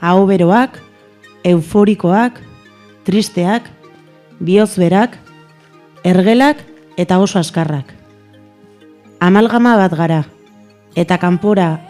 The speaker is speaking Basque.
ahoberoak, euforikoak, tristeak, bihozberak, ergelak eta oso askarrak. Amalgama bat gara, eta kanpora